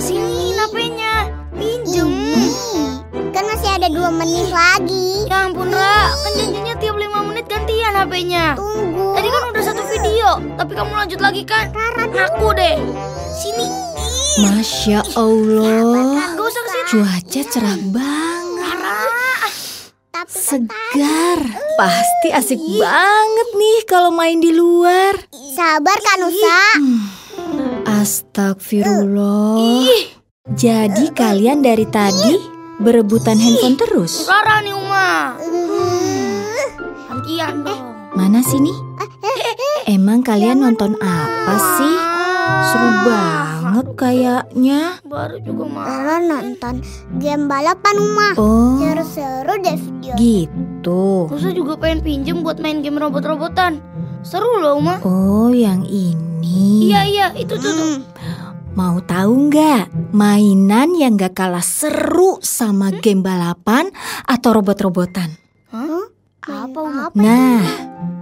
Sini HP-nya. Pinjem. Kan masih ada dua menit lagi. Ya ampun, Ra. Kan janjinya tiap 5 menit gantian HP-nya. Tunggu. Tadi kan udah satu video, tapi kamu lanjut lagi kan? Aku deh. Sini. Masya Allah, Gak usah ke sini. cuaca cerah banget, Tapi segar. Pasti asik banget nih kalau main di luar. sabar kan Nusa. Astagfirullah. Jadi kalian dari tadi berebutan handphone terus? Rara nih, Uma. Gantian dong. Mana sini? Emang kalian nonton apa sih? Seru banget kayaknya. Baru juga mah. Rara nonton game balapan rumah. Oh, Seru-seru deh video. gitu. Musa juga pengen pinjem buat main game robot-robotan. Seru loh, Uma. Oh, yang ini. Iya, iya, itu tuh. tuh. Hmm. Mau tahu nggak mainan yang gak kalah seru sama game balapan atau robot-robotan? Hah? Apa, Uma? Nah,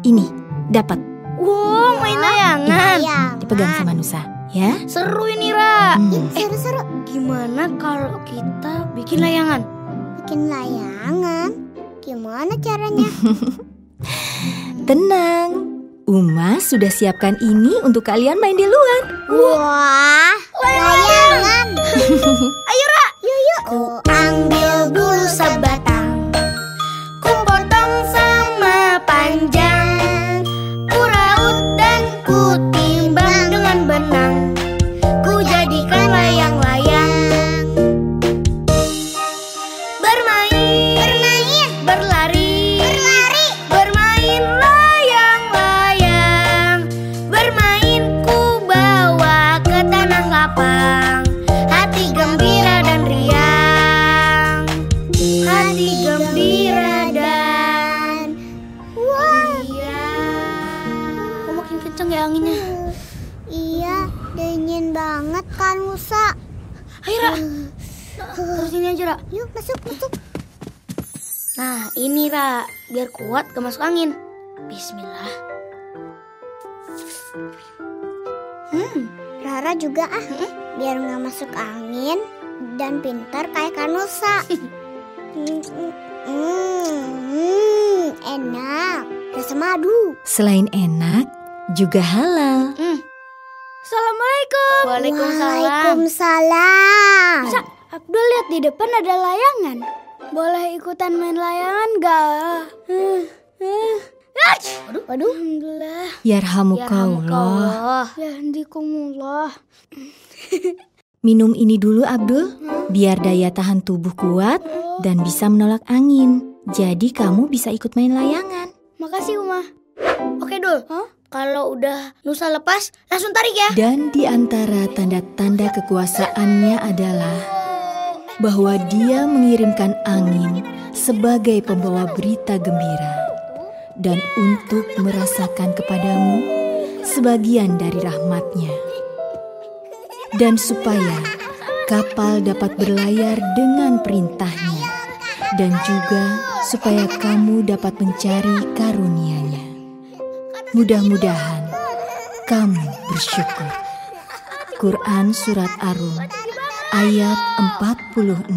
ini dapat Wow, main layangan. Dipegang sama Nusa, ya. Seru ini, Ra. Hmm. Seru-seru Gimana kalau kita bikin layangan? bikin layangan. Gimana caranya? Tenang, Uma sudah siapkan ini untuk kalian main di luar. Wah, layangan. Iya, dingin banget kan Musa. Ayo Ra Terus ini aja Ra Yuk masuk masuk. Nah ini Ra Biar kuat gak masuk angin Bismillah Hmm Rara juga ah, biar nggak masuk angin dan pintar kayak Kanusa. Hmm, hmm, hmm, enak, rasa madu. Selain enak, juga halal. Hmm. Assalamualaikum. Waalaikumsalam. Waalaikumsalam. Bisa, Abdul lihat di depan ada layangan. Boleh ikutan main layangan gak? Waduh, waduh Alhamdulillah. Yarhamukallah. Yahdikumullah Minum ini dulu Abdul, biar daya tahan tubuh kuat dan bisa menolak angin. Jadi kamu bisa ikut main layangan. Makasih Uma. Oke Dul Kalau udah Nusa lepas Langsung tarik ya Dan di antara tanda-tanda kekuasaannya adalah bahwa dia mengirimkan angin sebagai pembawa berita gembira dan untuk merasakan kepadamu sebagian dari rahmatnya. Dan supaya kapal dapat berlayar dengan perintahnya dan juga supaya kamu dapat mencari karunia-Nya. Mudah-mudahan kamu bersyukur. Quran Surat Arum ayat 46